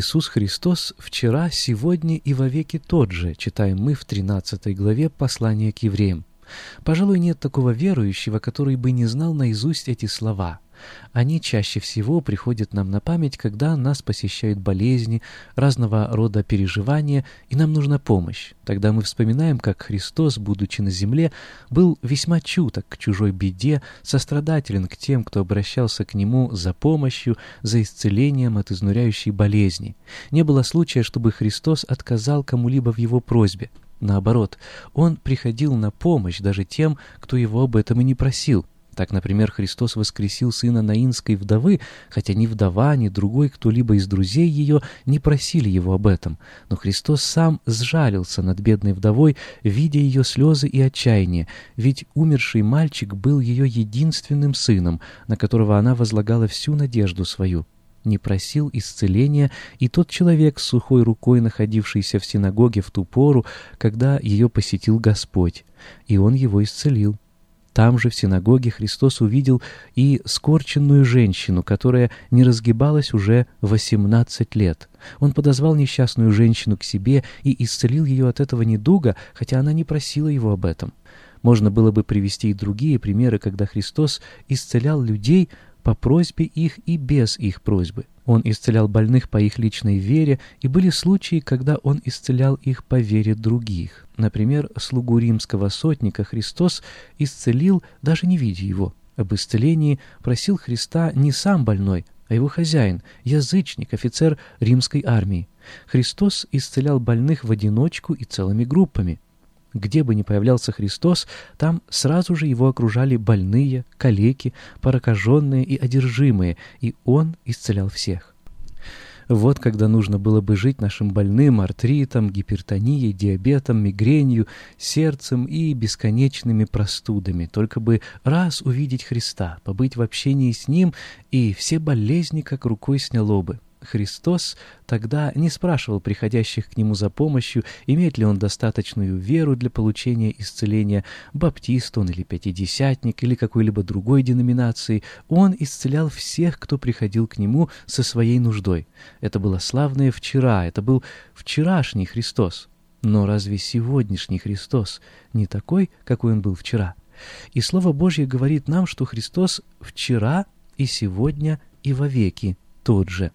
Иисус Христос вчера, сегодня и вовеки тот же, читаем мы в 13 главе послания к евреям. Пожалуй, нет такого верующего, который бы не знал наизусть эти слова – они чаще всего приходят нам на память, когда нас посещают болезни, разного рода переживания, и нам нужна помощь. Тогда мы вспоминаем, как Христос, будучи на земле, был весьма чуток к чужой беде, сострадателен к тем, кто обращался к Нему за помощью, за исцелением от изнуряющей болезни. Не было случая, чтобы Христос отказал кому-либо в Его просьбе. Наоборот, Он приходил на помощь даже тем, кто Его об этом и не просил. Так, например, Христос воскресил сына Наинской вдовы, хотя ни вдова, ни другой кто-либо из друзей ее не просили его об этом. Но Христос сам сжалился над бедной вдовой, видя ее слезы и отчаяние, ведь умерший мальчик был ее единственным сыном, на которого она возлагала всю надежду свою не просил исцеления и тот человек с сухой рукой, находившийся в синагоге в ту пору, когда ее посетил Господь, и он его исцелил. Там же, в синагоге, Христос увидел и скорченную женщину, которая не разгибалась уже 18 лет. Он подозвал несчастную женщину к себе и исцелил ее от этого недуга, хотя она не просила его об этом. Можно было бы привести и другие примеры, когда Христос исцелял людей по просьбе их и без их просьбы. Он исцелял больных по их личной вере, и были случаи, когда Он исцелял их по вере других. Например, слугу римского сотника Христос исцелил, даже не видя его. Об исцелении просил Христа не сам больной, а его хозяин, язычник, офицер римской армии. Христос исцелял больных в одиночку и целыми группами. Где бы ни появлялся Христос, там сразу же его окружали больные, калеки, прокаженные и одержимые, и он исцелял всех. Вот когда нужно было бы жить нашим больным артритом, гипертонией, диабетом, мигренью, сердцем и бесконечными простудами, только бы раз увидеть Христа, побыть в общении с Ним, и все болезни как рукой сняло бы. Христос тогда не спрашивал приходящих к Нему за помощью, имеет ли он достаточную веру для получения исцеления, баптист он или пятидесятник, или какой-либо другой деноминации. Он исцелял всех, кто приходил к Нему со своей нуждой. Это было славное вчера, это был вчерашний Христос. Но разве сегодняшний Христос не такой, какой он был вчера? И Слово Божье говорит нам, что Христос вчера и сегодня и вовеки тот же.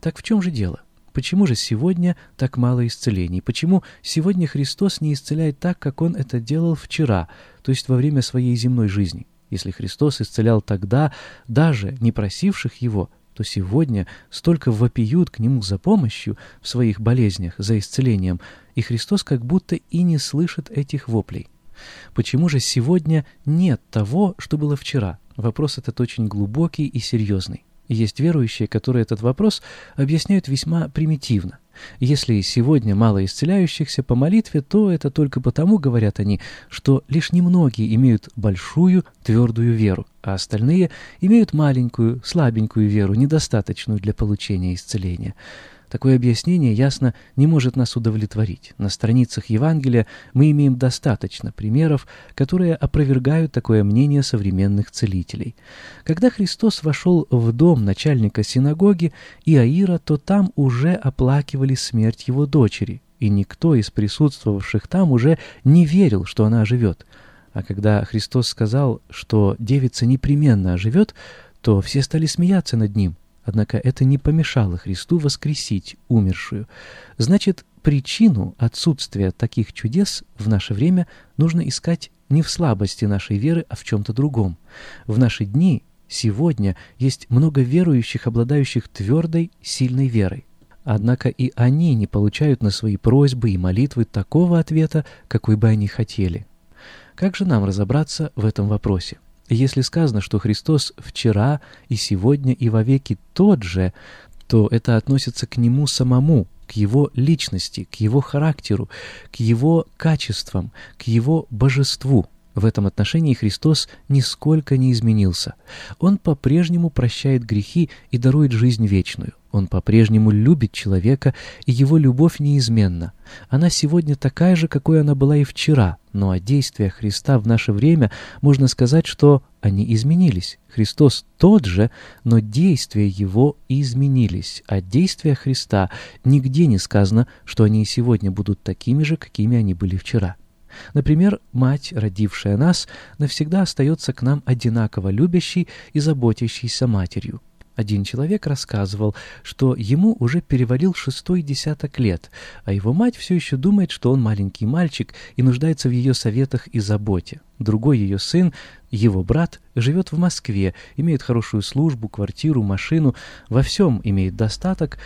Так в чем же дело? Почему же сегодня так мало исцелений? Почему сегодня Христос не исцеляет так, как Он это делал вчера, то есть во время своей земной жизни? Если Христос исцелял тогда, даже не просивших Его, то сегодня столько вопиют к Нему за помощью в своих болезнях, за исцелением, и Христос как будто и не слышит этих воплей. Почему же сегодня нет того, что было вчера? Вопрос этот очень глубокий и серьезный. Есть верующие, которые этот вопрос объясняют весьма примитивно. Если сегодня мало исцеляющихся по молитве, то это только потому, говорят они, что лишь немногие имеют большую твердую веру, а остальные имеют маленькую, слабенькую веру, недостаточную для получения исцеления. Такое объяснение, ясно, не может нас удовлетворить. На страницах Евангелия мы имеем достаточно примеров, которые опровергают такое мнение современных целителей. Когда Христос вошел в дом начальника синагоги Иаира, то там уже оплакивали смерть его дочери. и никто из присутствовавших там уже не верил, что она оживет. А когда Христос сказал, что девица непременно оживет, то все стали смеяться над ним. Однако это не помешало Христу воскресить умершую. Значит, причину отсутствия таких чудес в наше время нужно искать не в слабости нашей веры, а в чем-то другом. В наши дни, сегодня, есть много верующих, обладающих твердой, сильной верой. Однако и они не получают на свои просьбы и молитвы такого ответа, какой бы они хотели. Как же нам разобраться в этом вопросе? Если сказано, что Христос вчера и сегодня и вовеки тот же, то это относится к Нему самому, к Его личности, к Его характеру, к Его качествам, к Его божеству. В этом отношении Христос нисколько не изменился. Он по-прежнему прощает грехи и дарует жизнь вечную. Он по-прежнему любит человека, и его любовь неизменна. Она сегодня такая же, какой она была и вчера, но о действиях Христа в наше время можно сказать, что они изменились. Христос тот же, но действия Его изменились. О действиях Христа нигде не сказано, что они и сегодня будут такими же, какими они были вчера. Например, мать, родившая нас, навсегда остается к нам одинаково любящей и заботящейся матерью. Один человек рассказывал, что ему уже перевалил шестой десяток лет, а его мать все еще думает, что он маленький мальчик и нуждается в ее советах и заботе. Другой ее сын, его брат, живет в Москве, имеет хорошую службу, квартиру, машину, во всем имеет достаток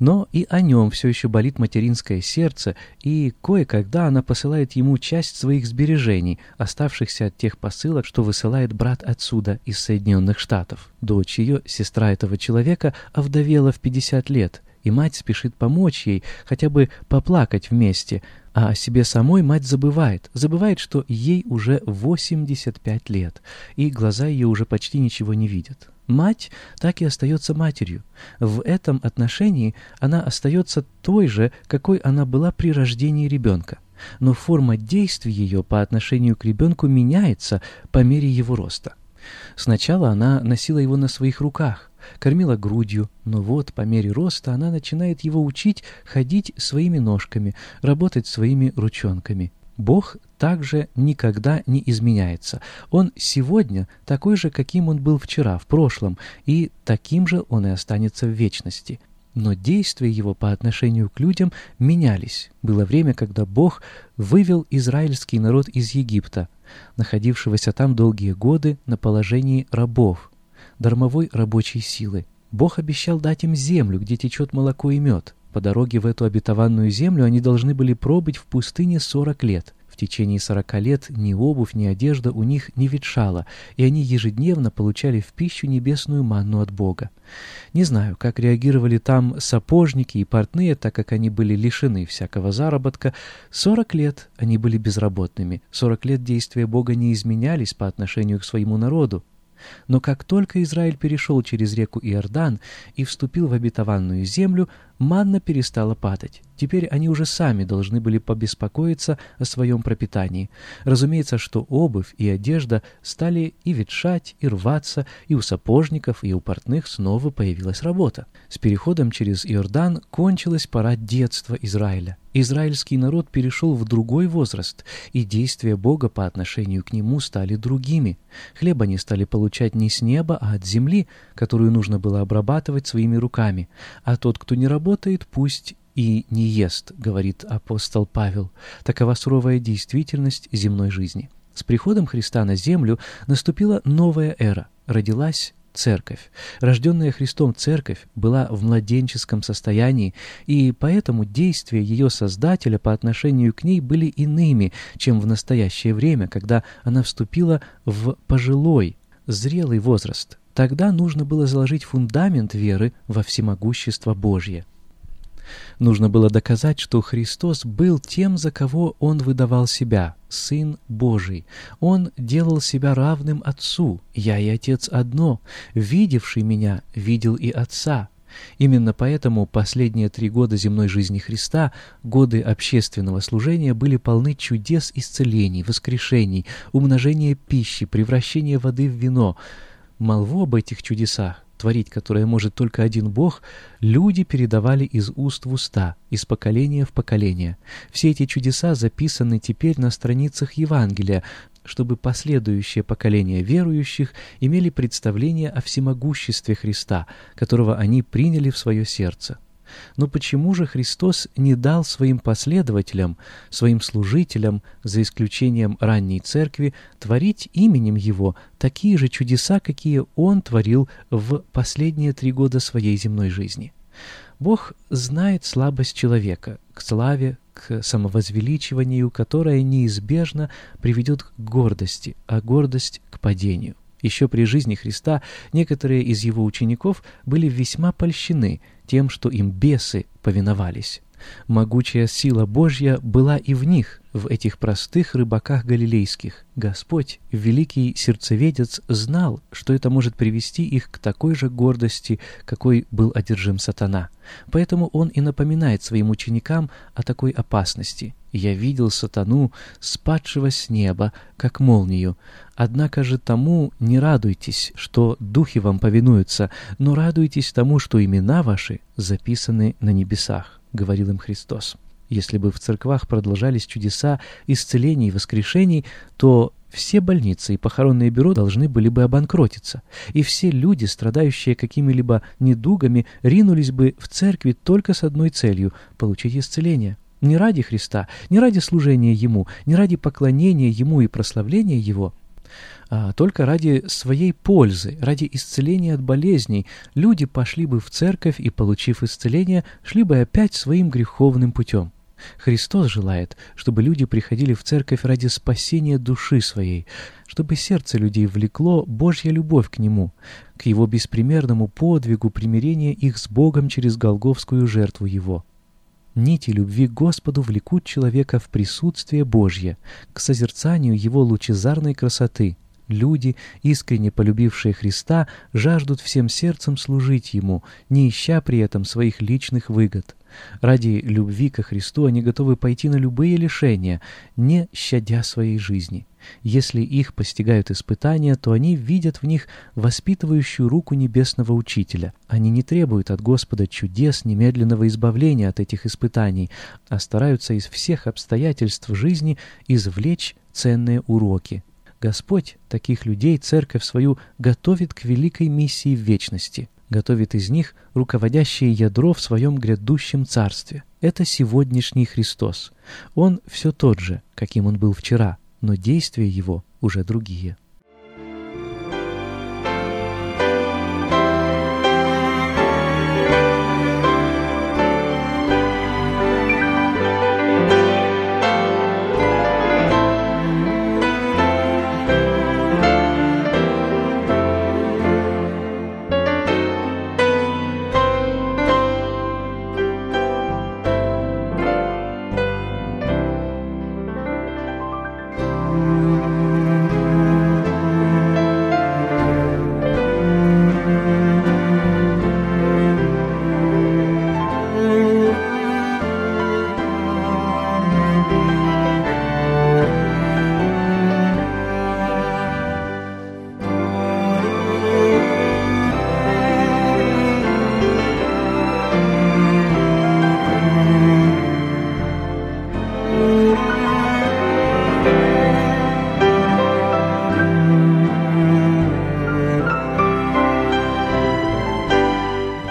но и о нем все еще болит материнское сердце, и кое-когда она посылает ему часть своих сбережений, оставшихся от тех посылок, что высылает брат отсюда, из Соединенных Штатов. Дочь ее, сестра этого человека, овдовела в 50 лет, и мать спешит помочь ей, хотя бы поплакать вместе, а о себе самой мать забывает, забывает, что ей уже 85 лет, и глаза ее уже почти ничего не видят. Мать так и остается матерью. В этом отношении она остается той же, какой она была при рождении ребенка. Но форма действий ее по отношению к ребенку меняется по мере его роста. Сначала она носила его на своих руках, кормила грудью, но вот по мере роста она начинает его учить ходить своими ножками, работать своими ручонками. Бог также никогда не изменяется. Он сегодня такой же, каким он был вчера, в прошлом, и таким же он и останется в вечности. Но действия его по отношению к людям менялись. Было время, когда Бог вывел израильский народ из Египта, находившегося там долгие годы на положении рабов, дармовой рабочей силы. Бог обещал дать им землю, где течет молоко и мед. По дороге в эту обетованную землю они должны были пробыть в пустыне сорок лет. В течение сорока лет ни обувь, ни одежда у них не ветшала, и они ежедневно получали в пищу небесную манну от Бога. Не знаю, как реагировали там сапожники и портные, так как они были лишены всякого заработка. Сорок лет они были безработными, сорок лет действия Бога не изменялись по отношению к своему народу. Но как только Израиль перешел через реку Иордан и вступил в обетованную землю, манна перестала падать. Теперь они уже сами должны были побеспокоиться о своем пропитании. Разумеется, что обувь и одежда стали и ветшать, и рваться, и у сапожников, и у портных снова появилась работа. С переходом через Иордан кончилась пора детства Израиля. Израильский народ перешел в другой возраст, и действия Бога по отношению к нему стали другими. Хлеб они стали получать не с неба, а от земли, которую нужно было обрабатывать своими руками. А тот, кто не работает, пусть и не ест, говорит апостол Павел. Такова суровая действительность земной жизни. С приходом Христа на землю наступила новая эра. Родилась церковь. Рожденная Христом церковь была в младенческом состоянии, и поэтому действия ее Создателя по отношению к ней были иными, чем в настоящее время, когда она вступила в пожилой, зрелый возраст. Тогда нужно было заложить фундамент веры во всемогущество Божье. Нужно было доказать, что Христос был тем, за кого Он выдавал себя, Сын Божий. Он делал себя равным Отцу. «Я и Отец одно. Видевший Меня, видел и Отца». Именно поэтому последние три года земной жизни Христа, годы общественного служения, были полны чудес исцелений, воскрешений, умножения пищи, превращения воды в вино. Молву об этих чудесах творить которое может только один Бог, люди передавали из уст в уста, из поколения в поколение. Все эти чудеса записаны теперь на страницах Евангелия, чтобы последующие поколения верующих имели представление о всемогуществе Христа, которого они приняли в свое сердце. Но почему же Христос не дал своим последователям, своим служителям, за исключением ранней церкви, творить именем Его такие же чудеса, какие Он творил в последние три года своей земной жизни? Бог знает слабость человека к славе, к самовозвеличиванию, которое неизбежно приведет к гордости, а гордость — к падению. Еще при жизни Христа некоторые из его учеников были весьма польщены тем, что им бесы повиновались. Могучая сила Божья была и в них, в этих простых рыбаках галилейских. Господь, великий сердцеведец, знал, что это может привести их к такой же гордости, какой был одержим сатана. Поэтому он и напоминает своим ученикам о такой опасности. «Я видел сатану, спадшего с неба, как молнию. Однако же тому не радуйтесь, что духи вам повинуются, но радуйтесь тому, что имена ваши записаны на небесах». — говорил им Христос. Если бы в церквах продолжались чудеса исцелений и воскрешений, то все больницы и похоронные бюро должны были бы обанкротиться, и все люди, страдающие какими-либо недугами, ринулись бы в церкви только с одной целью — получить исцеление. Не ради Христа, не ради служения Ему, не ради поклонения Ему и прославления Его, а только ради своей пользы, ради исцеления от болезней, люди пошли бы в церковь и, получив исцеление, шли бы опять своим греховным путем. Христос желает, чтобы люди приходили в церковь ради спасения души своей, чтобы сердце людей влекло Божья любовь к Нему, к Его беспримерному подвигу примирения их с Богом через голговскую жертву Его. Нити любви к Господу влекут человека в присутствие Божье, к созерцанию Его лучезарной красоты — Люди, искренне полюбившие Христа, жаждут всем сердцем служить Ему, не ища при этом своих личных выгод. Ради любви ко Христу они готовы пойти на любые лишения, не щадя своей жизни. Если их постигают испытания, то они видят в них воспитывающую руку Небесного Учителя. Они не требуют от Господа чудес немедленного избавления от этих испытаний, а стараются из всех обстоятельств жизни извлечь ценные уроки. Господь таких людей, церковь свою, готовит к великой миссии в вечности, готовит из них руководящее ядро в своем грядущем царстве. Это сегодняшний Христос. Он все тот же, каким он был вчера, но действия его уже другие.